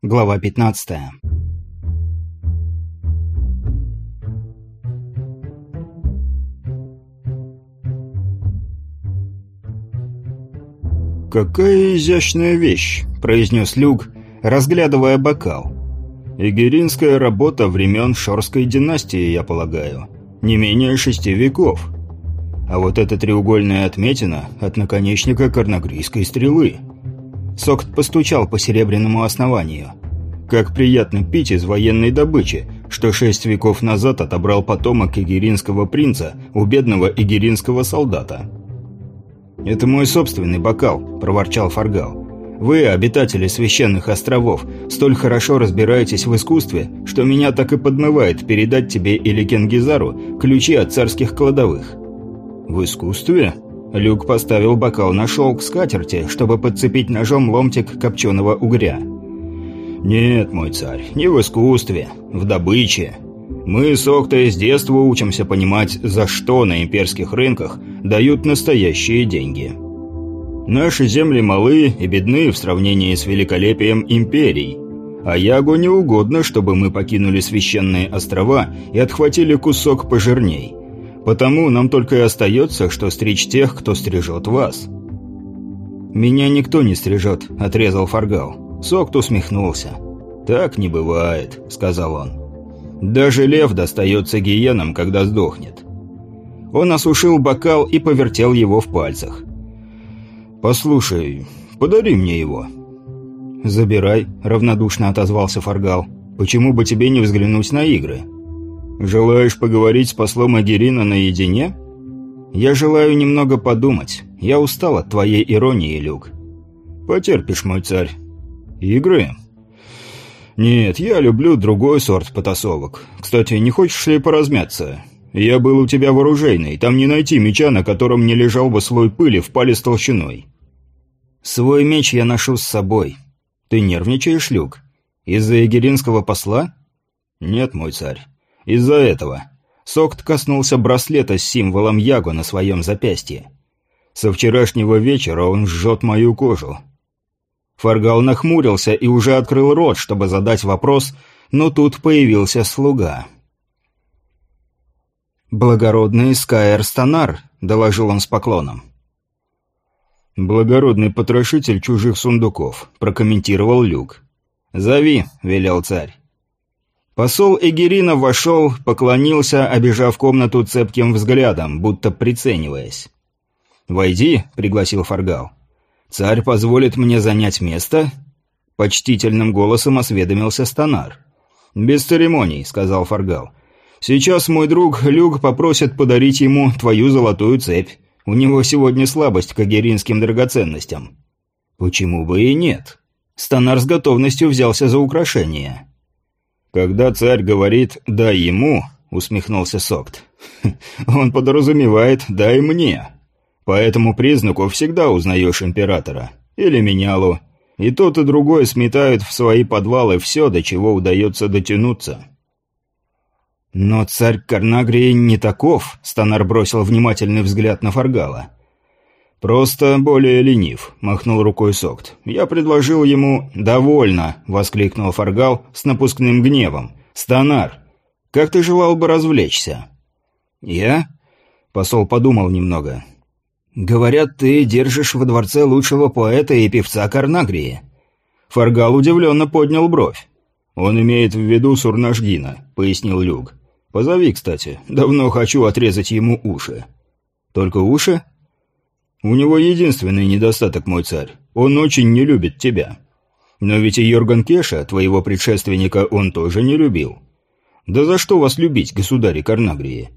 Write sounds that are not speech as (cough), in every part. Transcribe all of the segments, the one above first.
Глава 15. «Какая изящная вещь», — произнес Люк, разглядывая бокал. «Игеринская работа времен Шорской династии, я полагаю. Не менее шести веков. А вот эта треугольная отметина от наконечника корногрийской стрелы». Сокт постучал по серебряному основанию. Как приятно пить из военной добычи, что шесть веков назад отобрал потомок игеринского принца у бедного игеринского солдата. «Это мой собственный бокал», – проворчал Фаргал. «Вы, обитатели священных островов, столь хорошо разбираетесь в искусстве, что меня так и подмывает передать тебе или Кенгизару ключи от царских кладовых». «В искусстве?» Люк поставил бокал на шелк скатерти, чтобы подцепить ножом ломтик копченого угря. «Нет, мой царь, не в искусстве, в добыче. Мы с Октой с детства учимся понимать, за что на имперских рынках дают настоящие деньги. Наши земли малы и бедны в сравнении с великолепием империй, а Ягу не угодно, чтобы мы покинули священные острова и отхватили кусок пожирней». Потому нам только и остается, что стричь тех, кто стрижет вас». «Меня никто не стрижет», — отрезал Фаргал. Сокт усмехнулся. «Так не бывает», — сказал он. «Даже лев достается гиенам, когда сдохнет». Он осушил бокал и повертел его в пальцах. «Послушай, подари мне его». «Забирай», — равнодушно отозвался Фаргал. «Почему бы тебе не взглянуть на игры?» «Желаешь поговорить с послом Агирина наедине?» «Я желаю немного подумать. Я устал от твоей иронии, Люк». «Потерпишь, мой царь». «Игры?» «Нет, я люблю другой сорт потасовок. Кстати, не хочешь ли поразмяться? Я был у тебя вооружейный, там не найти меча, на котором не лежал бы слой пыли в пале с толщиной». «Свой меч я ношу с собой. Ты нервничаешь, Люк? Из-за эгеринского посла?» «Нет, мой царь. Из-за этого. Сокт коснулся браслета с символом Яго на своем запястье. Со вчерашнего вечера он жжет мою кожу. Фаргал нахмурился и уже открыл рот, чтобы задать вопрос, но тут появился слуга. «Благородный Скайер Станар», — доложил он с поклоном. «Благородный потрошитель чужих сундуков», — прокомментировал Люк. «Зови», — велел царь. Посол Эгерина вошел, поклонился, обижав комнату цепким взглядом, будто прицениваясь. «Войди», — пригласил Фаргал. «Царь позволит мне занять место?» Почтительным голосом осведомился Станар. «Без церемоний», — сказал Фаргал. «Сейчас мой друг Люк попросит подарить ему твою золотую цепь. У него сегодня слабость к агеринским драгоценностям». «Почему бы и нет?» Станар с готовностью взялся за украшение. «Когда царь говорит «дай ему», — усмехнулся Сокт, (laughs) — «он подразумевает «дай мне». По этому признаку всегда узнаешь императора. Или менялу. И тот, и другой сметают в свои подвалы все, до чего удается дотянуться». «Но царь Карнагрии не таков», — Станар бросил внимательный взгляд на Фаргала. «Просто более ленив», — махнул рукой Сокт. «Я предложил ему...» «Довольно», — воскликнул Фаргал с напускным гневом. «Станар, как ты желал бы развлечься?» «Я?» — посол подумал немного. «Говорят, ты держишь во дворце лучшего поэта и певца Карнагрии». Фаргал удивленно поднял бровь. «Он имеет в виду Сурнажгина», — пояснил Люк. «Позови, кстати. Давно хочу отрезать ему уши». «Только уши?» У него единственный недостаток, мой царь. Он очень не любит тебя. Но ведь и Йорган Кеша, твоего предшественника, он тоже не любил. Да за что вас любить, государи Карнагрии?»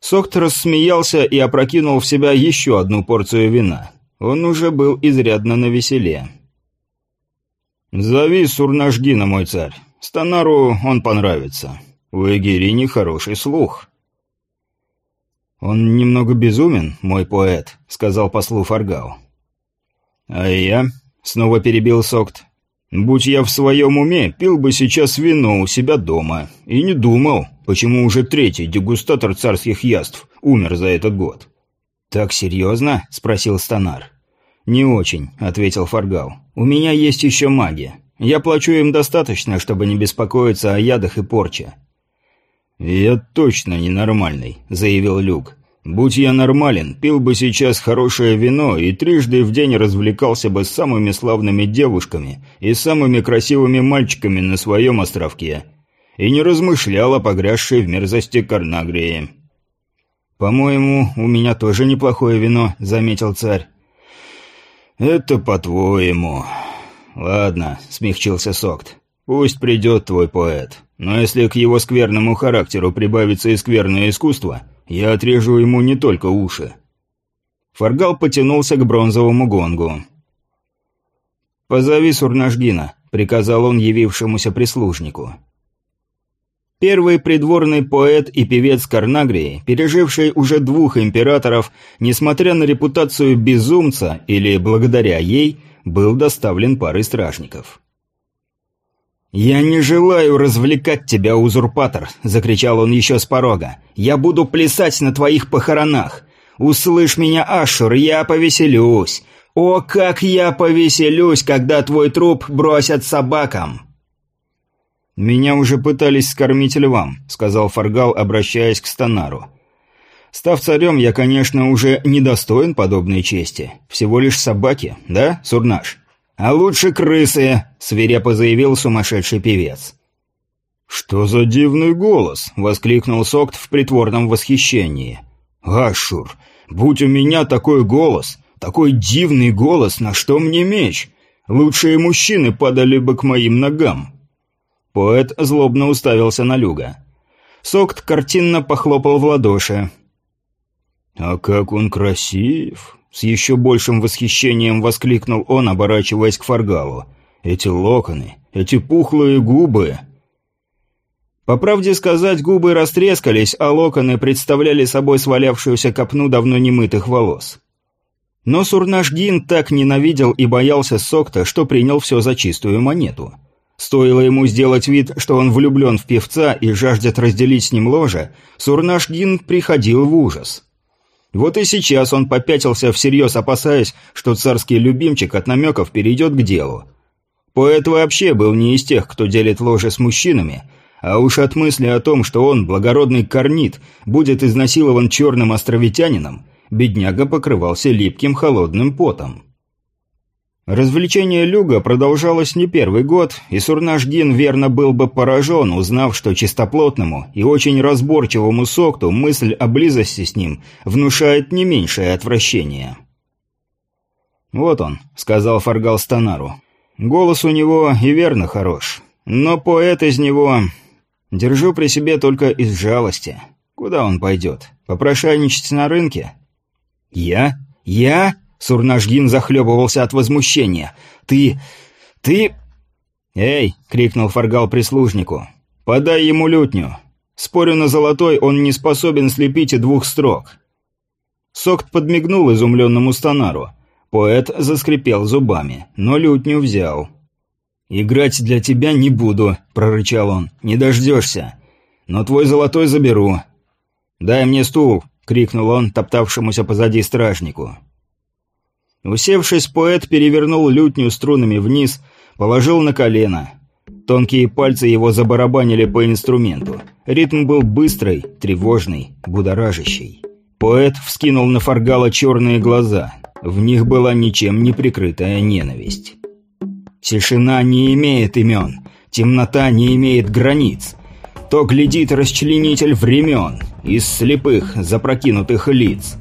Сокт рассмеялся и опрокинул в себя еще одну порцию вина. Он уже был изрядно навеселе. «Зови Сурнажгина, мой царь. Станару он понравится. У Эгерини хороший слух». «Он немного безумен, мой поэт», — сказал послу Фаргал. «А я?» — снова перебил Сокт. «Будь я в своем уме, пил бы сейчас вино у себя дома. И не думал, почему уже третий дегустатор царских яств умер за этот год». «Так серьезно?» — спросил Станар. «Не очень», — ответил Фаргал. «У меня есть еще маги. Я плачу им достаточно, чтобы не беспокоиться о ядах и порче». «Я точно ненормальный», — заявил Люк. «Будь я нормален, пил бы сейчас хорошее вино и трижды в день развлекался бы с самыми славными девушками и самыми красивыми мальчиками на своем островке, и не размышлял о погрязшей в мерзости Карнагрии». «По-моему, у меня тоже неплохое вино», — заметил царь. «Это по-твоему. Ладно», — смягчился Сокт. «Пусть придет твой поэт. Но если к его скверному характеру прибавится и скверное искусство, я отрежу ему не только уши». Фаргал потянулся к бронзовому гонгу. «Позови Сурнажгина», — приказал он явившемуся прислужнику. Первый придворный поэт и певец Карнагрии, переживший уже двух императоров, несмотря на репутацию безумца или благодаря ей, был доставлен парой стражников. «Я не желаю развлекать тебя, узурпатор!» – закричал он еще с порога. «Я буду плясать на твоих похоронах! Услышь меня, Ашур, я повеселюсь! О, как я повеселюсь, когда твой труп бросят собакам!» «Меня уже пытались скормить львам», — сказал Фаргал, обращаясь к Станару. «Став царем, я, конечно, уже недостоин подобной чести. Всего лишь собаки, да, Сурнаш?» «А лучше крысы», — свирепо заявил сумасшедший певец. «Что за дивный голос?» — воскликнул Сокт в притворном восхищении. «Ашур, будь у меня такой голос, такой дивный голос, на что мне меч? Лучшие мужчины падали бы к моим ногам». Поэт злобно уставился на Люга. Сокт картинно похлопал в ладоши. «А как он красив!» С еще большим восхищением воскликнул он, оборачиваясь к Фаргалу. «Эти локоны, эти пухлые губы!» По правде сказать, губы растрескались, а локоны представляли собой свалявшуюся копну давно немытых волос. Но Сурнашгин так ненавидел и боялся Сокта, что принял все за чистую монету – Стоило ему сделать вид, что он влюблен в певца и жаждет разделить с ним ложе, Сурнашгин приходил в ужас. Вот и сейчас он попятился всерьез, опасаясь, что царский любимчик от намеков перейдет к делу. Поэт вообще был не из тех, кто делит ложе с мужчинами, а уж от мысли о том, что он, благородный корнит, будет изнасилован черным островитянином, бедняга покрывался липким холодным потом. Развлечение Люга продолжалось не первый год, и Сурнашгин верно был бы поражен, узнав, что чистоплотному и очень разборчивому Сокту мысль о близости с ним внушает не меньшее отвращение. «Вот он», — сказал Фаргал Станару. «Голос у него и верно хорош, но поэт из него держу при себе только из жалости. Куда он пойдет? Попрошайничать на рынке?» «Я? Я?» Сурнажгин захлебывался от возмущения. «Ты... ты...» «Эй!» — крикнул Фаргал прислужнику. «Подай ему лютню. Спорю на золотой, он не способен слепить и двух строк». Сокт подмигнул изумленному Станару. Поэт заскрипел зубами, но лютню взял. «Играть для тебя не буду», — прорычал он. «Не дождешься. Но твой золотой заберу». «Дай мне стул», — крикнул он топтавшемуся позади стражнику. Усевшись, поэт перевернул лютню струнами вниз, положил на колено. Тонкие пальцы его забарабанили по инструменту. Ритм был быстрый, тревожный, будоражащий. Поэт вскинул на Фаргала черные глаза. В них была ничем не прикрытая ненависть. «Тишина не имеет имен, темнота не имеет границ. То глядит расчленитель времен из слепых, запрокинутых лиц»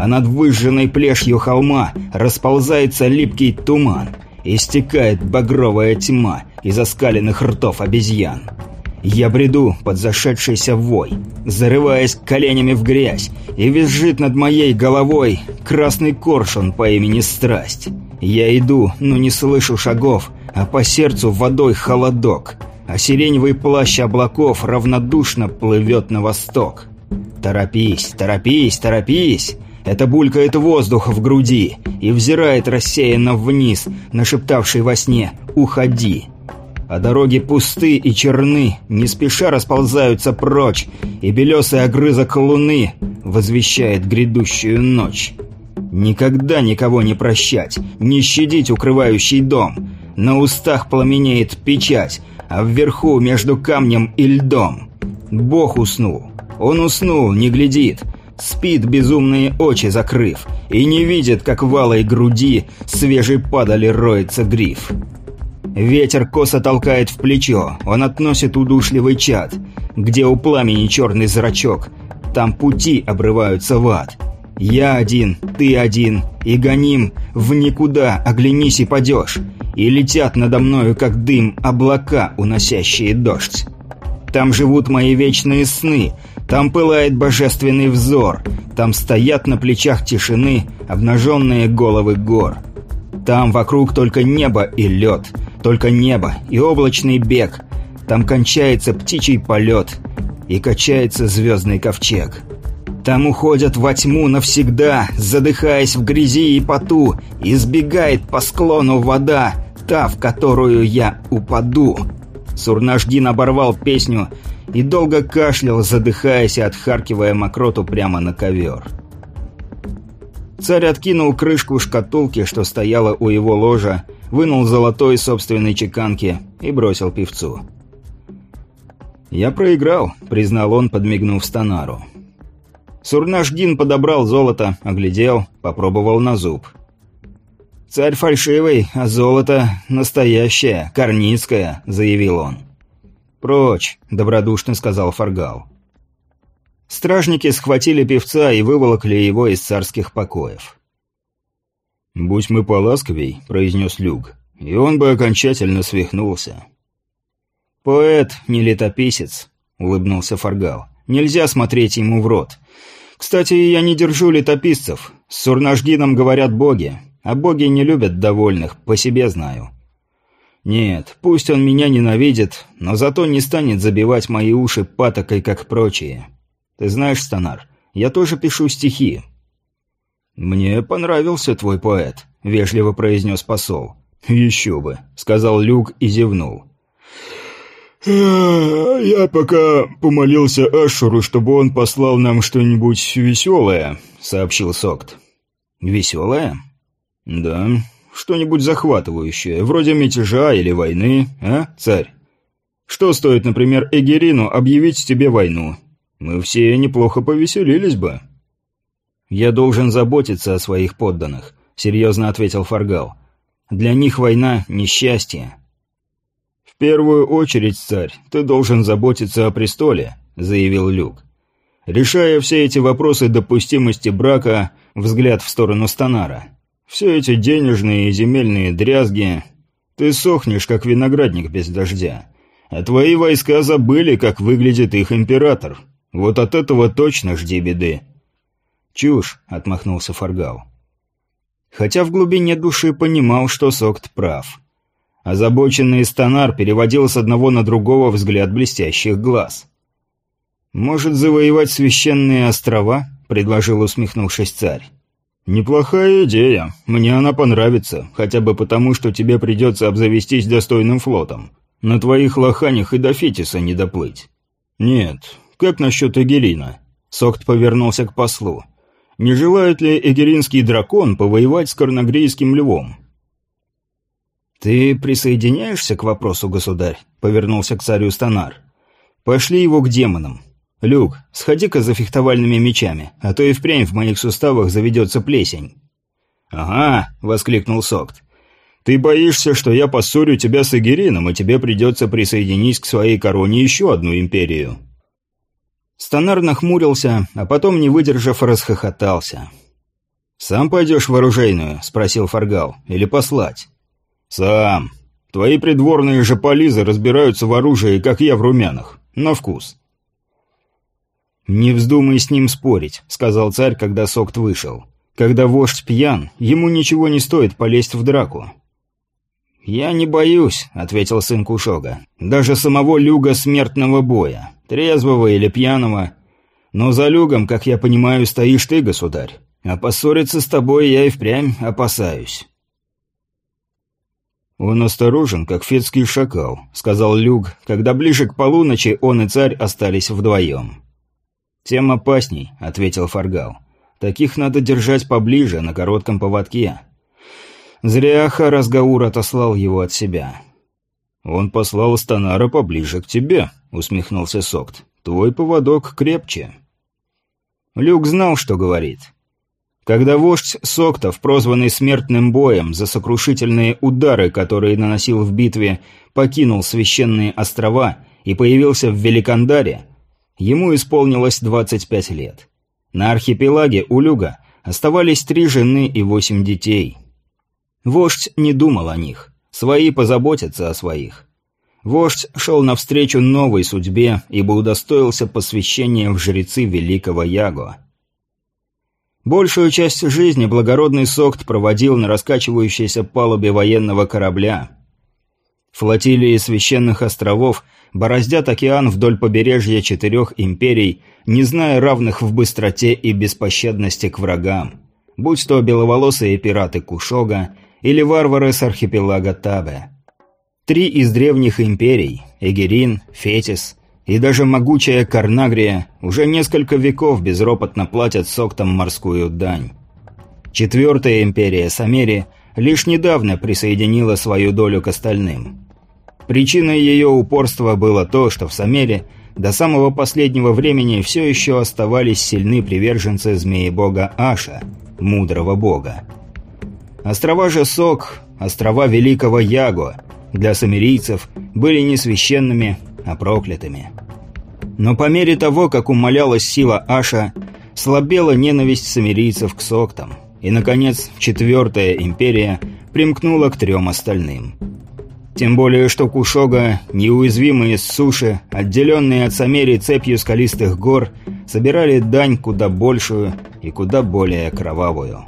а над выжженной плешью холма расползается липкий туман, истекает багровая тьма из оскаленных ртов обезьян. Я бреду под зашедшийся вой, зарываясь коленями в грязь, и визжит над моей головой красный коршун по имени Страсть. Я иду, но не слышу шагов, а по сердцу водой холодок, а сиреневый плащ облаков равнодушно плывет на восток. Торопись, торопись, торопись! Это булькает воздух в груди и взирает рассеянно вниз, нашептавший во сне «Уходи». А дороги пусты и черны, не спеша расползаются прочь, и белесый огрызок луны возвещает грядущую ночь. Никогда никого не прощать, не щадить укрывающий дом. На устах пламенеет печать, а вверху между камнем и льдом. Бог уснул. Он уснул, не глядит. Спит, безумные очи закрыв, и не видит, как в алой груди свежей падали роется гриф. Ветер косо толкает в плечо, он относит удушливый чад. Где у пламени черный зрачок, там пути обрываются в ад. Я один, ты один, и гоним в никуда, оглянись и падешь. И летят надо мною, как дым, облака, уносящие дождь. Там живут мои вечные сны, там пылает божественный взор, там стоят на плечах тишины обнаженные головы гор. Там вокруг только небо и лед, только небо и облачный бег. Там кончается птичий полет и качается звездный ковчег. Там уходят во тьму навсегда, задыхаясь в грязи и поту, избегает по склону вода, та, в которую я упаду. Сурнаждин оборвал песню и долго кашлял, задыхаясь и отхаркивая мокроту прямо на ковер. Царь откинул крышку шкатулки, что стояла у его ложа, вынул золотой собственной чеканки и бросил певцу. «Я проиграл», — признал он, подмигнув Станару. Сурнашгин подобрал золото, оглядел, попробовал на зуб. «Царь фальшивый, а золото настоящее, корницкое», — заявил он. «Прочь», — добродушно сказал Фаргал. Стражники схватили певца и выволокли его из царских покоев. «Будь мы поласковей», — произнес Люк, — «и он бы окончательно свихнулся». «Поэт, не летописец», — улыбнулся Фаргал. «Нельзя смотреть ему в рот. Кстати, я не держу летописцев. С Сурнажгином говорят боги, а боги не любят довольных, по себе знаю. Нет, пусть он меня ненавидит, но зато не станет забивать мои уши патокой, как прочие. Ты знаешь, Станар, я тоже пишу стихи». «Мне понравился твой поэт», — вежливо произнес посол. «Еще бы», — сказал Люк и зевнул. «Я пока помолился Ашуру, чтобы он послал нам что-нибудь веселое», — сообщил Сокт. «Веселое?» «Да, что-нибудь захватывающее, вроде мятежа или войны, а, царь? Что стоит, например, Эгерину объявить тебе войну? Мы все неплохо повеселились бы». «Я должен заботиться о своих подданных», — серьезно ответил Фаргал. «Для них война — несчастье». «В первую очередь, царь, ты должен заботиться о престоле», — заявил Люк. Решая все эти вопросы допустимости брака, взгляд в сторону Станара. Все эти денежные и земельные дрязги... Ты сохнешь, как виноградник без дождя. А твои войска забыли, как выглядит их император. Вот от этого точно жди беды. «Чушь», — отмахнулся Фаргал. Хотя в глубине души понимал, что Сокт прав. Озабоченный Станар переводил с одного на другого взгляд блестящих глаз. «Может, завоевать священные острова?» — предложил, усмехнувшись царь. «Неплохая идея. Мне она понравится, хотя бы потому, что тебе придется обзавестись достойным флотом. На твоих лоханях и до Фетиса не доплыть». «Нет. Как насчет Эгерина?» Сокт повернулся к послу. Не желает ли эгеринский дракон повоевать с корногрейским львом? «Ты присоединяешься к вопросу, государь?» — повернулся к царю Станар. «Пошли его к демонам. Люк, сходи-ка за фехтовальными мечами, а то и впрямь в моих суставах заведется плесень». «Ага», — воскликнул Сокт. «Ты боишься, что я поссорю тебя с Эгерином, и тебе придется присоединить к своей короне еще одну империю». Станар нахмурился, а потом, не выдержав, расхохотался. «Сам пойдешь в оружейную?» – спросил Фаргал. «Или послать?» «Сам. Твои придворные же полизы разбираются в оружии, как я в румянах. На вкус». «Не вздумай с ним спорить», – сказал царь, когда Сокт вышел. «Когда вождь пьян, ему ничего не стоит полезть в драку». «Я не боюсь», — ответил сын Кушога. «Даже самого люга смертного боя. Трезвого или пьяного. Но за люгом, как я понимаю, стоишь ты, государь. А поссориться с тобой я и впрямь опасаюсь». «Он осторожен, как фетский шакал», — сказал Люг, когда ближе к полуночи он и царь остались вдвоем. «Тем опасней», — ответил Фаргал. «Таких надо держать поближе, на коротком поводке». Зря Харасгаур отослал его от себя. «Он послал Станара поближе к тебе», — усмехнулся Сокт. «Твой поводок крепче». Люк знал, что говорит. Когда вождь Соктов, прозванный смертным боем за сокрушительные удары, которые наносил в битве, покинул священные острова и появился в Великандаре, ему исполнилось 25 лет. На архипелаге у Люга оставались три жены и восемь детей. Вождь не думал о них. Свои позаботятся о своих. Вождь шел навстречу новой судьбе, ибо удостоился посвящения в жрецы великого Яго. Большую часть жизни благородный Сокт проводил на раскачивающейся палубе военного корабля. Флотилии священных островов бороздят океан вдоль побережья четырех империй, не зная равных в быстроте и беспощадности к врагам, будь то беловолосые пираты Кушога или варвары с архипелага Табе. Три из древних империй – Эгерин, Фетис и даже могучая Карнагрия уже несколько веков безропотно платят соктам морскую дань. Четвертая империя Самери лишь недавно присоединила свою долю к остальным. Причиной ее упорства было то, что в Самере до самого последнего времени все еще оставались сильны приверженцы змеи-бога Аша, мудрого бога. Острова же Сок, острова Великого Яго, для самирийцев были не священными, а проклятыми. Но по мере того, как умалялась сила Аша, слабела ненависть самирийцев к соктам, и, наконец, Четвертая Империя примкнула к трем остальным. Тем более, что Кушога, неуязвимые с суши, отделенные от Самерии цепью скалистых гор, собирали дань куда большую и куда более кровавую.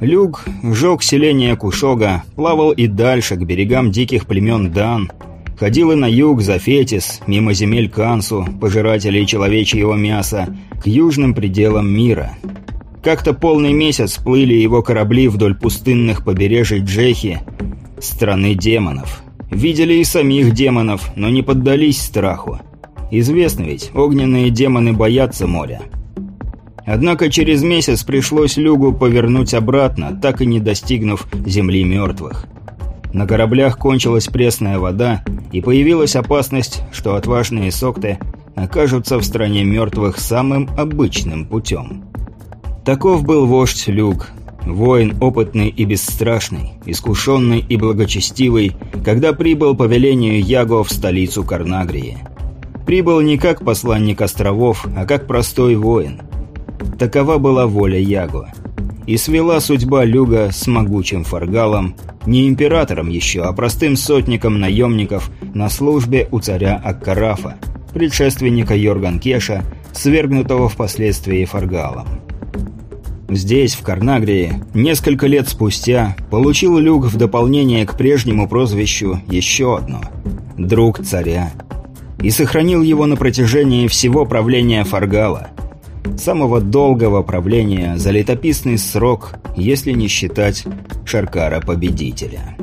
Люк жег селение Кушога, плавал и дальше, к берегам диких племен Дан, ходил и на юг за Фетис, мимо земель Кансу, пожирателей человечьего мяса, к южным пределам мира. Как-то полный месяц плыли его корабли вдоль пустынных побережий Джехи, страны демонов. Видели и самих демонов, но не поддались страху. Известно ведь, огненные демоны боятся моря. Однако через месяц пришлось Люгу повернуть обратно, так и не достигнув земли мертвых. На кораблях кончилась пресная вода, и появилась опасность, что отважные сокты окажутся в стране мертвых самым обычным путем. Таков был вождь Люк, воин опытный и бесстрашный, искушенный и благочестивый, когда прибыл по велению Яго в столицу Карнагрии. Прибыл не как посланник островов, а как простой воин – Такова была воля Яго. И свела судьба Люга с могучим Фаргалом, не императором еще, а простым сотником наемников на службе у царя Аккарафа, предшественника Йорган Кеша, свергнутого впоследствии Фаргалом. Здесь, в Карнагрии, несколько лет спустя, получил Люк в дополнение к прежнему прозвищу еще одно – «Друг царя» и сохранил его на протяжении всего правления Фаргала – самого долгого правления за летописный срок, если не считать Шаркара-победителя.